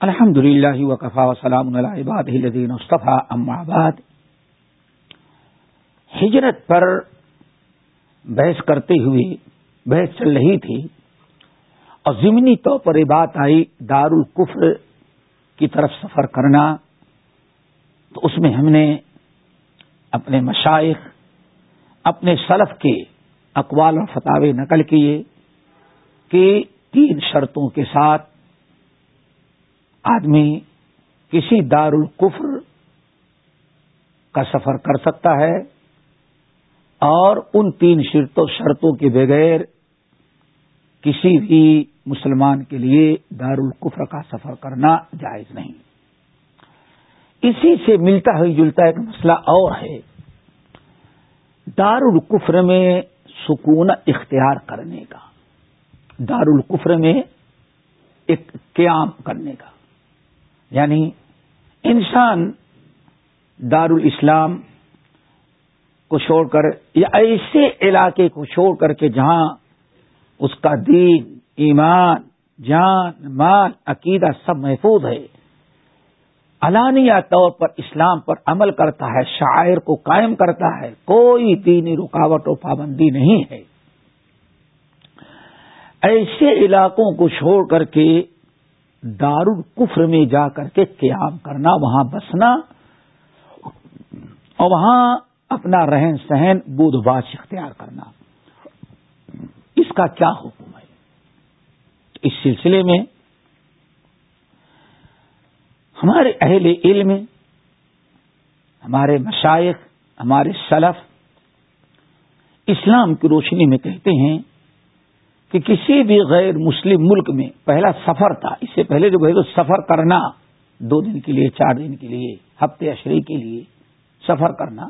الحمد للہ وقفا وسلام الدین مصطفیٰ آباد ہجرت پر بحث کرتے ہوئے بحث چل رہی تھی اور ضمنی طور پر یہ بات آئی دار القفر کی طرف سفر کرنا، تو اس میں ہم نے اپنے مشائق اپنے سلف کے اقوال اور فتوے نقل کیے۔ کہ تین شرطوں کے ساتھ آدمی کسی دار القفر کا سفر کر سکتا ہے اور ان تین شرطوں شرطوں کے بغیر کسی بھی مسلمان کے لیے دار القفر کا سفر کرنا جائز نہیں۔ اسی سے ملتا ہی جلتا ایک مسئلہ اور ہے۔ دار القفر میں سکون اختیار کرنے کا۔ دار القفر میں ایک قیام کرنے کا۔ یعنی انسان دار الاسلام کو چھوڑ کر یا ایسے علاقے کو چھوڑ کر کے جہاں اس کا دین، ایمان، جان، مال، عقیدہ سب محفوظ ہے، علانیہ طور پر اسلام پر عمل کرتا ہے، شاعر کو قائم کرتا ہے، کوئی دینی رکاوٹ و پابندی نہیں ہے۔ ایسے علاقوں کو چھوڑ کر کے دار میں جا کر کے قیام کرنا، وہاں بسنا، اور وہاں اپنا رہن سہن بدھ باش اختیار کرنا۔ اس کا کیا حکم ہے؟ اس سلسلے میں ہمارے اہل علم، ہمارے مشائق ہمارے سلف اسلام کی روشنی میں کہتے ہیں کہ کسی بھی غیر مسلم ملک میں پہلا سفر تھا، اس سے پہلے جو گئے تو سفر کرنا، دو دن کے لیے، چار دن کے لیے، ہفتے اشری کے لیے سفر کرنا۔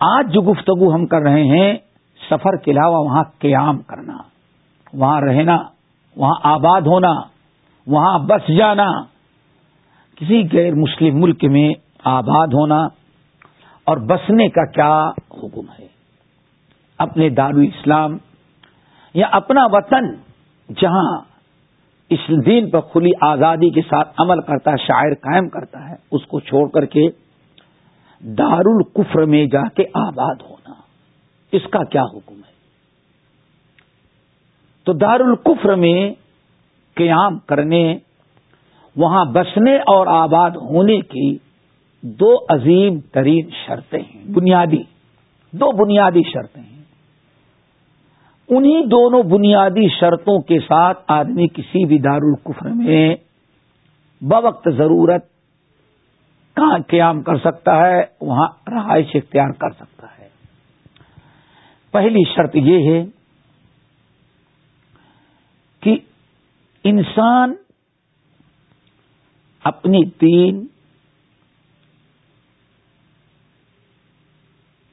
آج جو گفتگو ہم کر رہے ہیں، سفر کے علاوہ وہاں قیام کرنا، وہاں رہنا، وہاں آباد ہونا، وہاں بس جانا، کسی غیر مسلم ملک میں آباد ہونا اور بسنے کا کیا حکم ہے؟ اپنے دار اسلام یا اپنا وطن جہاں اس دین پر کھلی آزادی کے ساتھ عمل کرتا ہے، شاعر قائم کرتا ہے، اس کو چھوڑ کر کے دار القفر میں جا کے آباد ہونا، اس کا کیا حکم ہے؟ تو دار القفر میں قیام کرنے، وہاں بسنے اور آباد ہونے کی دو عظیم ترین شرطیں ہیں، بنیادی، دو بنیادی شرطیں ہیں۔ انہی دونوں بنیادی شرطوں کے ساتھ آدمی کسی بھی دارالقفر میں بوقت ضرورت کہاں قیام کر سکتا ہے، وہاں رہائش اختیار کر سکتا ہے۔ پہلی شرط یہ ہے کہ انسان اپنی تین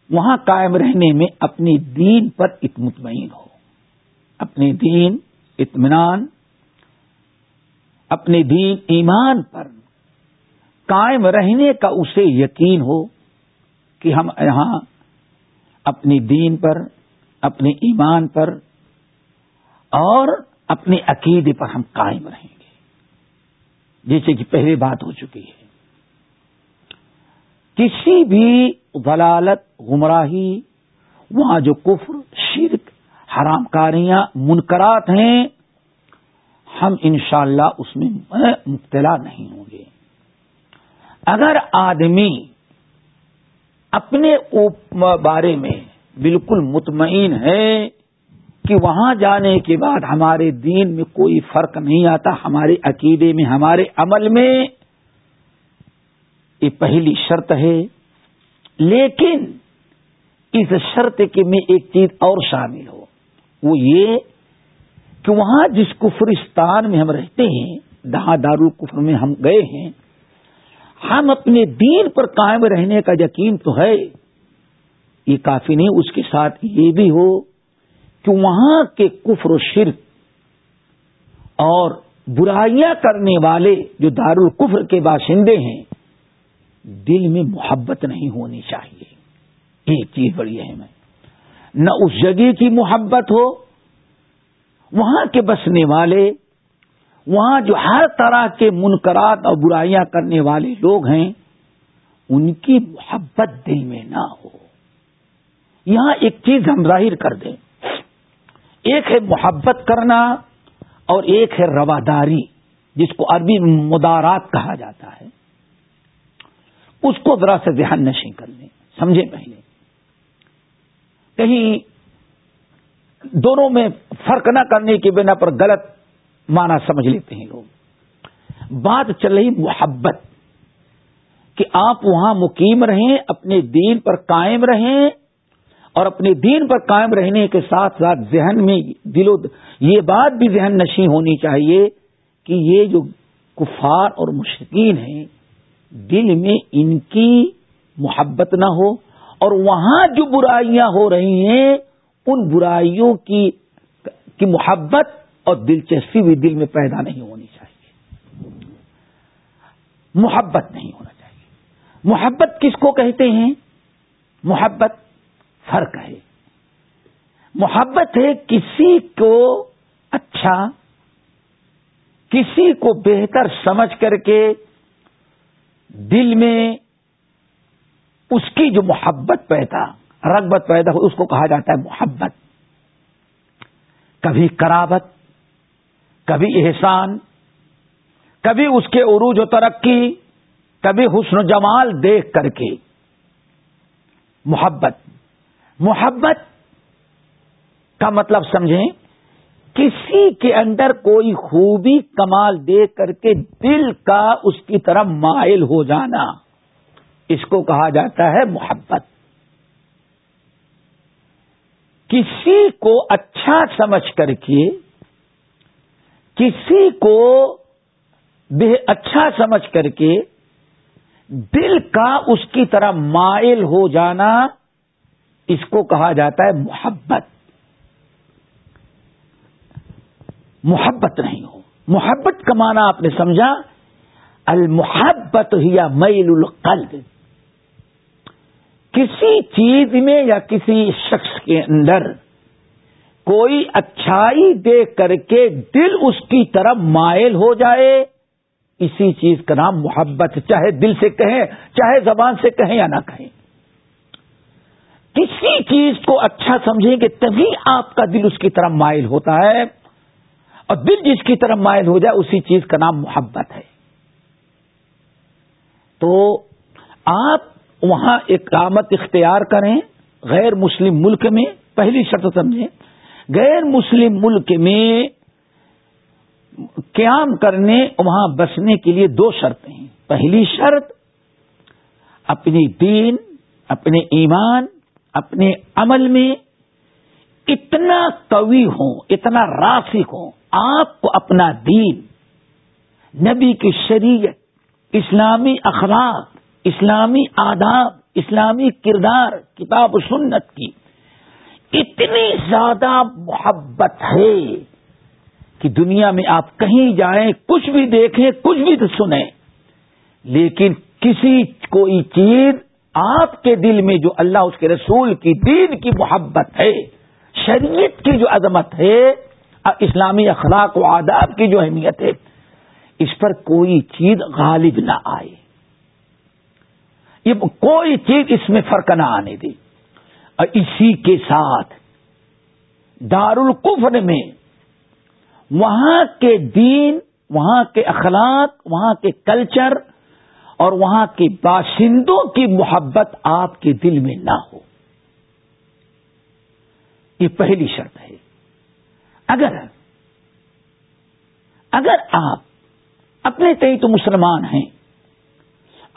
وہاں قائم رہنے میں اپنی دین پر مطمئن ہو۔ اپنے دین، اطمینان اپنے دین، ایمان پر قائم رہنے کا اسے یقین ہو کہ ہم یہاں اپنی دین پر اپنے ایمان پر اور اپنے عقیدے پر ہم قائم رہیں گے۔ جیسے کہ پہلے بات ہو چکی ہے۔ کسی بھی ضلالت، گمراہی، وہاں جو کفر، شرک حرام کاریاں منکرات ہیں، ہم انشاءاللہ اللہ اس میں مبتلا نہیں ہوں گے۔ اگر آدمی اپنے بارے میں بالکل مطمئن ہے کہ وہاں جانے کے بعد ہمارے دین میں کوئی فرق نہیں آتا، ہمارے عقیدے میں، ہمارے عمل میں، یہ پہلی شرط ہے۔ لیکن اس شرط کے میں ایک چیز اور شامل ہو۔ وہ یہ کہ وہاں جس کفرستان میں ہم رہتے ہیں دہاں القفر میں ہم گئے ہیں، ہم اپنے دین پر قائم رہنے کا یقین تو ہے۔ یہ کافی نہیں، اس کے ساتھ یہ بھی ہو کہ وہاں کے کفر و شرک اور برائیاں کرنے والے جو دارالقفر کے باشندے ہیں، دل میں محبت نہیں ہونی چاہیے۔ ایک چیز بڑی ہے۔ میں نہ اس جگہ کی محبت ہو، وہاں کے بسنے والے، وہاں جو ہر طرح کے منکرات اور برائیاں کرنے والے لوگ ہیں، ان کی محبت دل میں نہ ہو۔ یہاں ایک چیز ہم ظاہر کر دیں۔ ایک ہے محبت کرنا اور ایک ہے رواداری، جس کو عربی مدارات کہا جاتا ہے۔ اس کو ذرا سے ذہن نشیں کر لیں سمجھے پہلے۔ کہیں دونوں میں فرق نہ کرنے کی بنا پر غلط معنی سمجھ لیتے ہیں لوگ۔ بات چل رہی محبت کہ آپ وہاں مقیم رہیں، اپنے دین پر قائم رہیں اور اپنے دین پر قائم رہنے کے ساتھ ساتھ ذہن میں دل و یہ بات بھی ذہن نشی ہونی چاہیے کہ یہ جو کفار اور مشکین ہیں، دل میں ان کی محبت نہ ہو اور وہاں جو برائیاں ہو رہی ہیں، ان برائیوں کی کی محبت اور دلچسپی بھی دل میں پیدا نہیں ہونی چاہیے۔ محبت نہیں ہونا چاہیے۔ محبت کس کو کہتے ہیں؟ محبت فرق ہے۔ محبت ہے کسی کو اچھا کسی کو بہتر سمجھ کر کے دل میں اس کی جو محبت پیدا، رغبت پیدا ہو اس کو کہا جاتا ہے محبت۔ کبھی کرابت کبھی احسان، کبھی اس کے عروج و ترقی، کبھی حسن و جمال دیکھ کر کے۔ محبت۔ محبت کا مطلب سمجھیں، کسی کے اندر کوئی خوبی، کمال دیکھ کر کے دل کا اس کی طرف مائل ہو جانا۔ اس کو کہا جاتا ہے محبت۔ کسی کو اچھا سمجھ کر کے، کسی کو بے اچھا سمجھ کر کے دل کا اس کی طرح مائل ہو جانا، اس کو کہا جاتا ہے محبت۔ محبت نہیں ہو۔ محبت کا معنی آپ نے سمجھا، المحبت یا میل القلب۔ کسی چیز میں یا کسی شخص کے اندر کوئی اچھائی دیکھ کر کے دل اس کی طرف مائل ہو جائے، اسی چیز کا نام محبت، چاہے دل سے کہیں، چاہے زبان سے کہیں یا نہ کہیں۔ کسی چیز کو اچھا سمجھیں گے تبھی آپ کا دل اس کی طرف مائل ہوتا ہے اور دل جس کی طرف مائل ہو جائے، اسی چیز کا نام محبت ہے۔ تو آپ وہاں اقامت اختیار کریں غیر مسلم ملک میں، پہلی شرط سمجھیں، غیر مسلم ملک میں قیام کرنے، وہاں بسنے کے لیے دو شرطیں ہیں۔ پہلی شرط، اپنی دین، اپنے ایمان، اپنے عمل میں اتنا قوی ہوں، اتنا راسک ہوں، آپ کو اپنا دین، نبی کی شریعت، اسلامی اخلاق اسلامی آداب، اسلامی کردار، کتاب و سنت کی اتنی زیادہ محبت ہے کہ دنیا میں آپ کہیں جائیں، کچھ بھی دیکھیں، کچھ بھی سنیں۔ لیکن کسی کوئی چیز آپ کے دل میں جو اللہ اس کے رسول کی دین کی محبت ہے، شریعت کی جو عظمت ہے، اسلامی اخلاق و آداب کی جو اہمیت ہے، اس پر کوئی چیز غالب نہ آئے۔ یہ کوئی چیز اس میں فرق نہ آنے دے اور اسی کے ساتھ دار القفر میں وہاں کے دین، وہاں کے اخلاق، وہاں کے کلچر اور وہاں کے باشندوں کی محبت آپ کے دل میں نہ ہو۔ یہ پہلی شرط ہے۔ اگر اگر آپ اپنے کئی تو مسلمان ہیں۔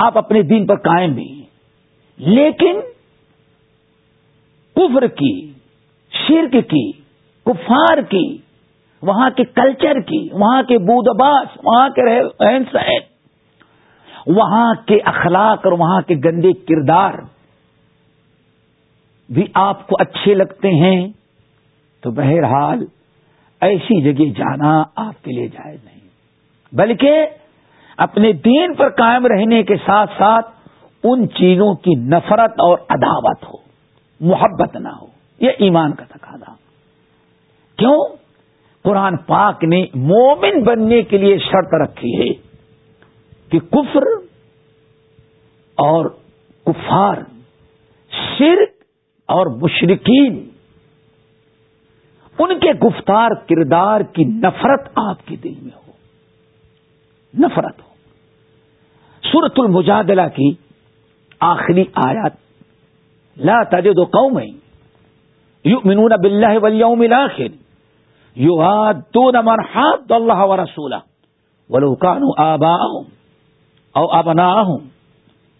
آپ اپنے دین پر قائم بھی ہیں۔ لیکن کفر کی، شرک کی، کفار کی، وہاں کے کلچر کی، وہاں کے بودباس، وہاں کے رہن سہن، وہاں کے اخلاق اور وہاں کے گندے کردار بھی آپ کو اچھے لگتے ہیں، تو بہرحال ایسی جگہ جانا آپ کے لیے جائز نہیں۔ بلکہ اپنے دین پر قائم رہنے کے ساتھ ساتھ ان چیزوں کی نفرت اور عداوت ہو، محبت نہ ہو۔ یہ ایمان کا تقاضا۔ کیوں؟ قرآن پاک نے مومن بننے کے لیے شرط رکھی ہے کہ کفر اور کفار، شرک اور مشرقین ان کے گفتار کردار کی نفرت آپ کے دل میں ہو۔ نفرت ہو۔ سورت المجادلہ کی آخری آیات، لا تجد قوم یؤمنون باللہ والیوم الاخر یوادون من حاد اللہ ورسولہ ولو كانوا آباءهم او ابناءهم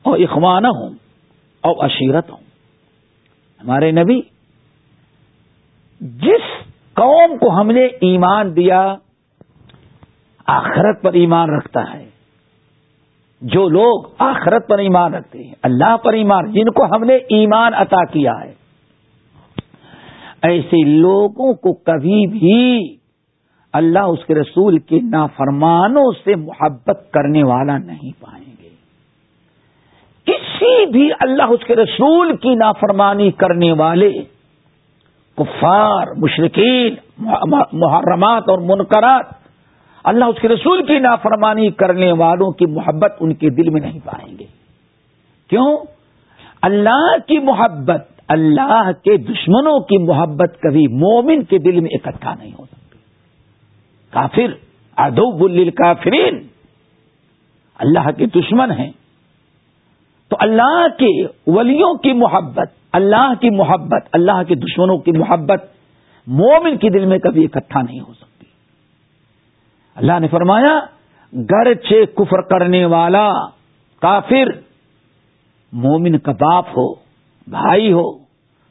او اخوانهم او عشیرتهم ہمارے نبی، جس قوم کو ہم نے ایمان دیا آخرت پر ایمان رکھتا ہے۔ جو لوگ آخرت پر ایمان رکھتے ہیں، اللہ پر ایمان، جن کو ہم نے ایمان عطا کیا ہے۔ ایسے لوگوں کو کبھی بھی اللہ اس کے رسول کے نافرمانوں سے محبت کرنے والا نہیں پائیں گے۔ کسی بھی اللہ اس کے رسول کی نافرمانی کرنے والے، کفار مشرقین محرمات اور منقرات اللہ اس کے رسول کی نافرمانی کرنے والوں کی محبت ان کے دل میں نہیں پائیں گے۔ کیوں؟ اللہ کی محبت، اللہ کے دشمنوں کی محبت کبھی مومن کے دل میں اکٹھا نہیں ہو سکتی۔ کافر ادب کافرین اللہ کے دشمن ہیں۔ تو اللہ کے ولیوں کی محبت، اللہ کی محبت، اللہ کے دشمنوں کی محبت مومن کے دل میں کبھی اکٹھا نہیں ہو سکتی۔ اللہ نے فرمایا گھر چھ کفر کرنے والا کافر مومن کا باپ ہو، بھائی ہو،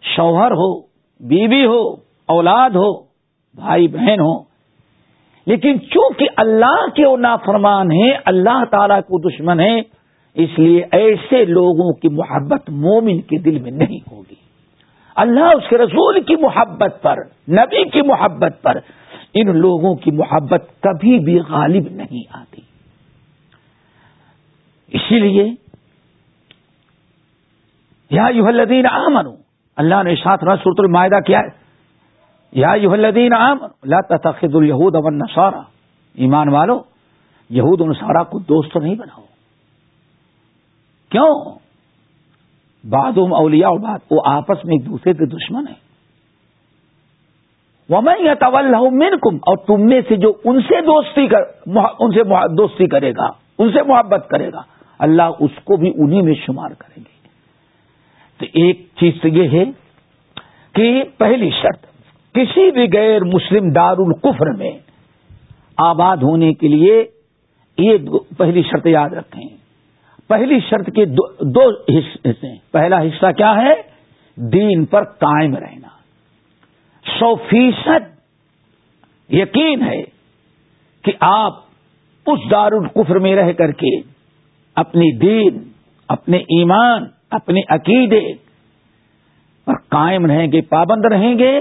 شوہر ہو، بیوی ہو، اولاد ہو، بھائی بہن ہو، لیکن چونکہ اللہ کے وہ نافرمان ہیں، اللہ تعالی کو دشمن ہے اس لیے ایسے لوگوں کی محبت مومن کے دل میں نہیں ہوگی۔ اللہ اس کے رسول کی محبت پر، نبی کی محبت پر ان لوگوں کی محبت کبھی بھی غالب نہیں آتی۔ اسی لیے یا یو الدین آمن اللہ نے ساتھ سورت المائدہ کیا ہے۔ یا یو الدین عام اللہ تخد الہود امن نسارا ایمان والو، یہود نسارا کو دوست نہیں بناؤ۔ کیوں؟ بعد اولیاء اور بات وہ آپس میں ایک دوسرے کے دشمن ہیں۔ وہ میں یا طول کم اور تم میں سے جو ان سے دوستی کر ان سے دوستی کرے گا، ان سے محبت کرے گا، اللہ اس کو بھی انہی میں شمار کریں گے۔ تو ایک چیز تو یہ ہے کہ پہلی شرط، کسی بھی غیر مسلم دار القفر میں آباد ہونے کے لیے یہ پہلی شرط یاد رکھیں۔ پہلی شرط کے دو حصے پہلا حصہ کیا ہے؟ دین پر قائم رہنا۔ سو فیصد یقین ہے کہ آپ اس دار القفر میں رہ کر کے اپنی دین، اپنے ایمان، اپنے عقیدے پر قائم رہیں گے، پابند رہیں گے۔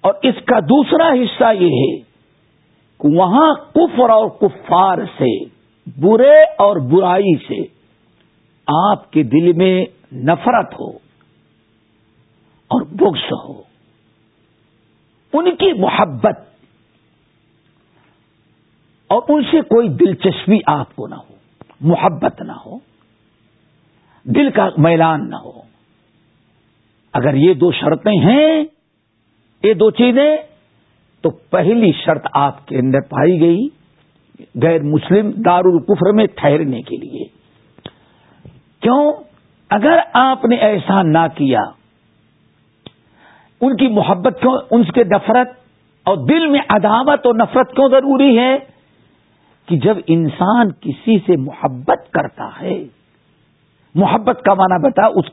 اور اس کا دوسرا حصہ یہ ہے کہ وہاں کفر اور کفار سے، برے اور برائی سے آپ کے دل میں نفرت ہو اور بغض ہو۔ ان کی محبت اور ان سے کوئی دلچسپی آپ کو نہ ہو، محبت نہ ہو، دل کا میلان نہ ہو۔ اگر یہ دو شرطیں ہیں، یہ دو چیزیں، تو پہلی شرط آپ کے اندر پائی گئی غیر مسلم دار القفر میں ٹھہرنے کے لیے۔ کیوں؟ اگر آپ نے ایسا نہ کیا ان کی محبت کیوں؟ ان کے نفرت اور دل میں عداوت اور نفرت کیوں ضروری ہے؟ کہ جب انسان کسی سے محبت کرتا ہے، محبت کا معنی بتا، اس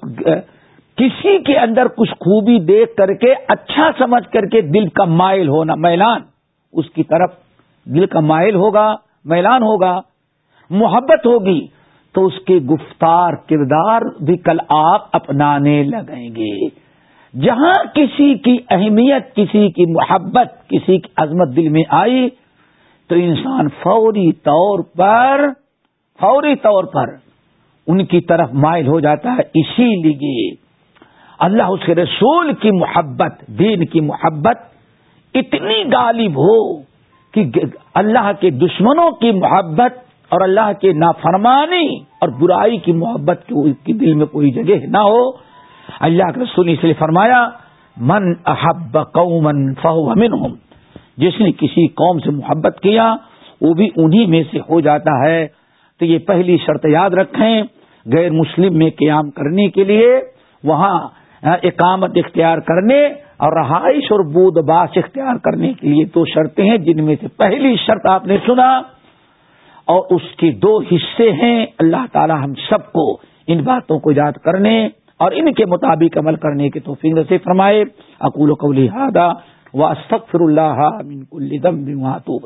کسی کے اندر کچھ خوبی دیکھ کر کے اچھا سمجھ کر کے دل کا مائل ہونا، میلان، اس کی طرف دل کا مائل ہوگا، میلان ہوگا، محبت ہوگی، تو اس کے گفتار کردار بھی کل آپ اپنانے لگیں گے۔ جہاں کسی کی اہمیت، کسی کی محبت، کسی کی عظمت دل میں آئی، تو انسان فوری طور پر، فوری طور پر ان کی طرف مائل ہو جاتا ہے۔ اسی لیے اللہ اس کے رسول کی محبت، دین کی محبت اتنی غالب ہو کہ اللہ کے دشمنوں کی محبت اور اللہ کے نافرمانی اور برائی کی محبت کی دل میں کوئی جگہ نہ ہو۔ اللہ کے رسول اس لیے فرمایا، من احب قومن فہو منہم. جس نے کسی قوم سے محبت کیا، وہ بھی انہی میں سے ہو جاتا ہے۔ تو یہ پہلی شرط یاد رکھیں، غیر مسلم میں قیام کرنے کے لیے، وہاں اقامت اختیار کرنے اور رہائش اور بود باش اختیار کرنے کے لیے دو شرطیں ہیں، جن میں سے پہلی شرط آپ نے سنا۔ اور اس کے دو حصے ہیں، اللہ تعالی ہم سب کو ان باتوں کو یاد کرنے۔ اور ان کے مطابق عمل کرنے کے توفیق سے فرمائے۔ اقول و قولی ہادا و استغفر اللہ من کل ذنب واتوب